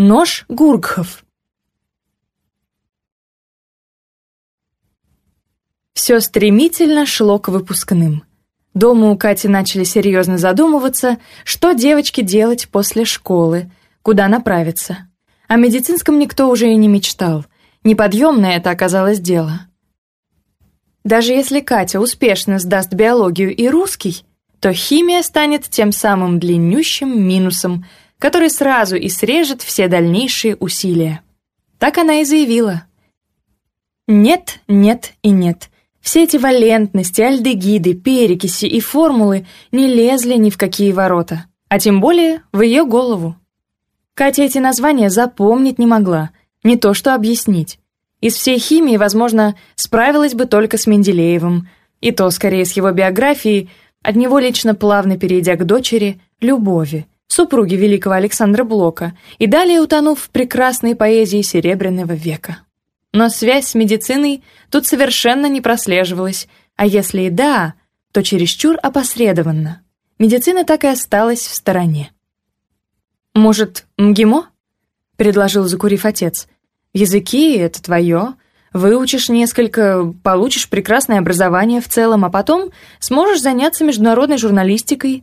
Нож Гургхов. Все стремительно шло к выпускным. Дома у Кати начали серьезно задумываться, что девочке делать после школы, куда направиться. О медицинском никто уже и не мечтал. Неподъемное это оказалось дело. Даже если Катя успешно сдаст биологию и русский, то химия станет тем самым длиннющим минусом – который сразу и срежет все дальнейшие усилия. Так она и заявила. Нет, нет и нет. Все эти валентности, альдегиды, перекиси и формулы не лезли ни в какие ворота, а тем более в ее голову. Катя эти названия запомнить не могла, не то что объяснить. Из всей химии, возможно, справилась бы только с Менделеевым, и то скорее с его биографией, от него лично плавно перейдя к дочери, Любови – супруги великого Александра Блока, и далее утонув в прекрасной поэзии Серебряного века. Но связь с медициной тут совершенно не прослеживалась, а если и да, то чересчур опосредованно. Медицина так и осталась в стороне. «Может, МГИМО?» — предложил, закурив отец. «Языки — это твое. Выучишь несколько, получишь прекрасное образование в целом, а потом сможешь заняться международной журналистикой,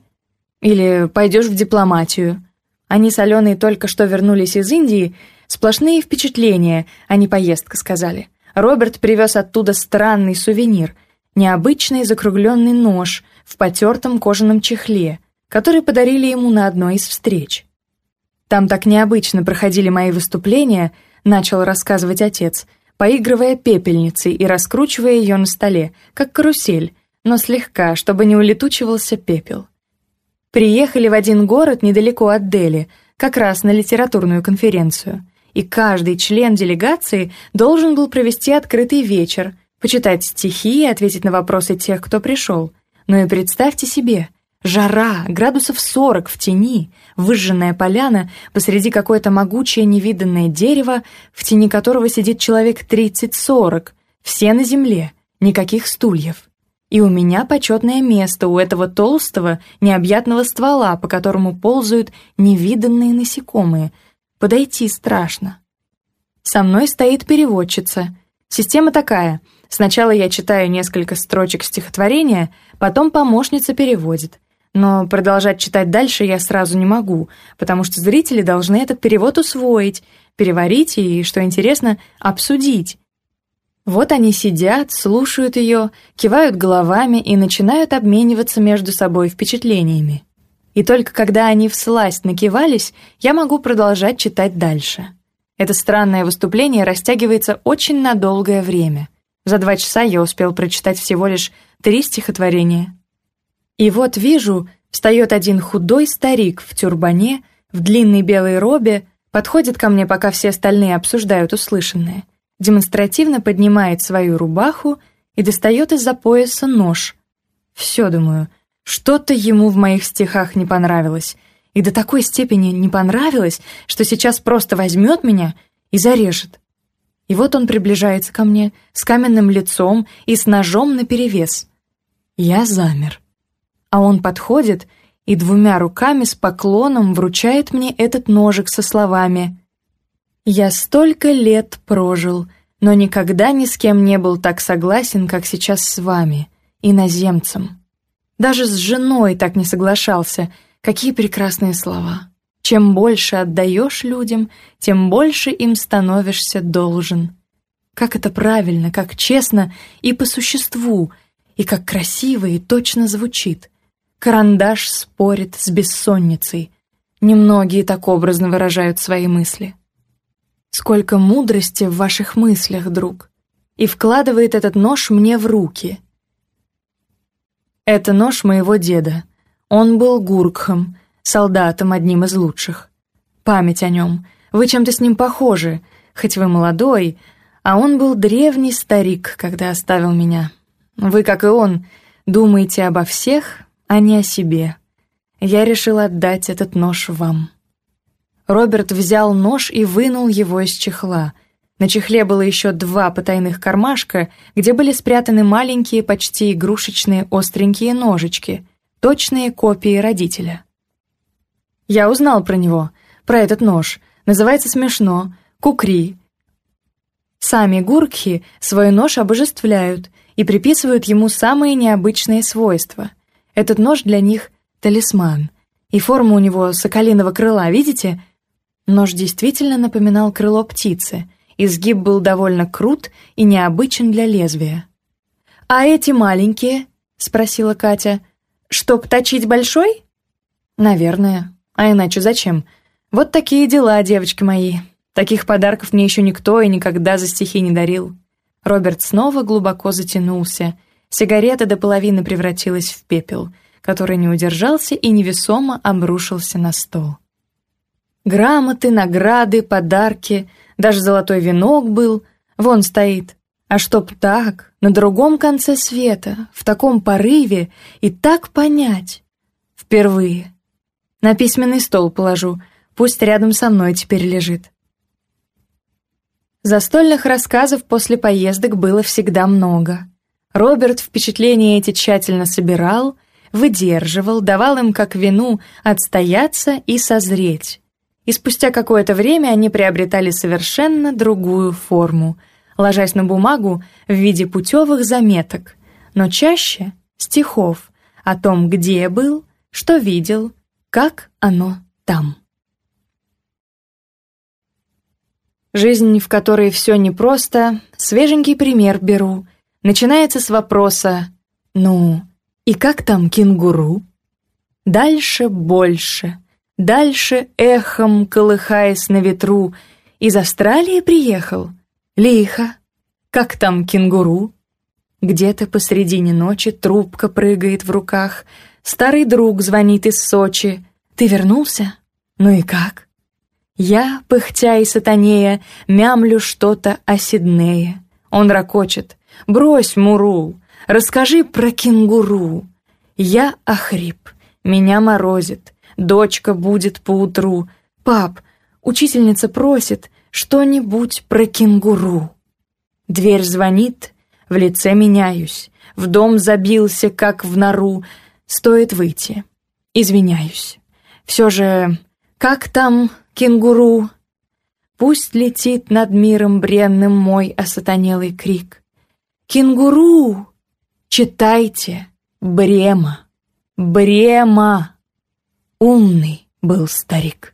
Или пойдешь в дипломатию. Они с Аленой только что вернулись из Индии, сплошные впечатления, а не поездка, сказали. Роберт привез оттуда странный сувенир, необычный закругленный нож в потертом кожаном чехле, который подарили ему на одной из встреч. Там так необычно проходили мои выступления, начал рассказывать отец, поигрывая пепельницей и раскручивая ее на столе, как карусель, но слегка, чтобы не улетучивался пепел. приехали в один город недалеко от Дели, как раз на литературную конференцию. И каждый член делегации должен был провести открытый вечер, почитать стихи и ответить на вопросы тех, кто пришел. Но ну и представьте себе, жара, градусов 40 в тени, выжженная поляна посреди какое-то могучее невиданное дерево, в тени которого сидит человек 30-40, все на земле, никаких стульев. И у меня почетное место у этого толстого, необъятного ствола, по которому ползают невиданные насекомые. Подойти страшно. Со мной стоит переводчица. Система такая. Сначала я читаю несколько строчек стихотворения, потом помощница переводит. Но продолжать читать дальше я сразу не могу, потому что зрители должны этот перевод усвоить, переварить и, что интересно, обсудить. Вот они сидят, слушают ее, кивают головами и начинают обмениваться между собой впечатлениями. И только когда они всласть накивались, я могу продолжать читать дальше. Это странное выступление растягивается очень на долгое время. За два часа я успел прочитать всего лишь три стихотворения. И вот вижу, встает один худой старик в тюрбане, в длинной белой робе, подходит ко мне, пока все остальные обсуждают услышанное — демонстративно поднимает свою рубаху и достает из-за пояса нож. Все, думаю, что-то ему в моих стихах не понравилось, и до такой степени не понравилось, что сейчас просто возьмет меня и зарежет. И вот он приближается ко мне с каменным лицом и с ножом наперевес. Я замер. А он подходит и двумя руками с поклоном вручает мне этот ножик со словами я столько лет прожил, но никогда ни с кем не был так согласен, как сейчас с вами, иноземцем. Даже с женой так не соглашался. Какие прекрасные слова. Чем больше отдаешь людям, тем больше им становишься должен. Как это правильно, как честно и по существу, и как красиво и точно звучит. Карандаш спорит с бессонницей. Немногие так образно выражают свои мысли сколько мудрости в ваших мыслях, друг, и вкладывает этот нож мне в руки. Это нож моего деда. Он был гуркхом, солдатом одним из лучших. Память о нем. Вы чем-то с ним похожи, хоть вы молодой, а он был древний старик, когда оставил меня. Вы, как и он, думаете обо всех, а не о себе. Я решил отдать этот нож вам». Роберт взял нож и вынул его из чехла. На чехле было еще два потайных кармашка, где были спрятаны маленькие, почти игрушечные остренькие ножички, точные копии родителя. Я узнал про него, про этот нож. Называется смешно «Кукри». Сами гуркхи свой нож обожествляют и приписывают ему самые необычные свойства. Этот нож для них — талисман. И форма у него соколиного крыла, видите — Нож действительно напоминал крыло птицы. Изгиб был довольно крут и необычен для лезвия. «А эти маленькие?» — спросила Катя. «Чтоб точить большой?» «Наверное. А иначе зачем? Вот такие дела, девочки мои. Таких подарков мне еще никто и никогда за стихи не дарил». Роберт снова глубоко затянулся. Сигарета до половины превратилась в пепел, который не удержался и невесомо обрушился на стол. Грамоты, награды, подарки, даже золотой венок был. Вон стоит. А чтоб так, на другом конце света, в таком порыве и так понять. Впервые. На письменный стол положу, пусть рядом со мной теперь лежит. Застольных рассказов после поездок было всегда много. Роберт впечатления эти тщательно собирал, выдерживал, давал им как вину отстояться и созреть. И спустя какое-то время они приобретали совершенно другую форму, ложась на бумагу в виде путевых заметок, но чаще стихов о том, где был, что видел, как оно там. Жизнь, в которой все непросто, свеженький пример беру. Начинается с вопроса «Ну, и как там кенгуру?» дальше эхом колыхаясь на ветру. Из Австралии приехал? Лихо. Как там кенгуру? Где-то посредине ночи трубка прыгает в руках. Старый друг звонит из Сочи. «Ты вернулся? Ну и как?» Я, пыхтя и сатанея, мямлю что-то о Сиднее. Он ракочет. «Брось, Муру! Расскажи про кенгуру!» Я охрип. Меня морозит. Дочка будет поутру. Пап, учительница просит что-нибудь про кенгуру. Дверь звонит, в лице меняюсь. В дом забился, как в нору. Стоит выйти. Извиняюсь. Все же, как там кенгуру? Пусть летит над миром бренным мой осатанелый крик. «Кенгуру! Читайте! Брема! Брема!» Умный был старик.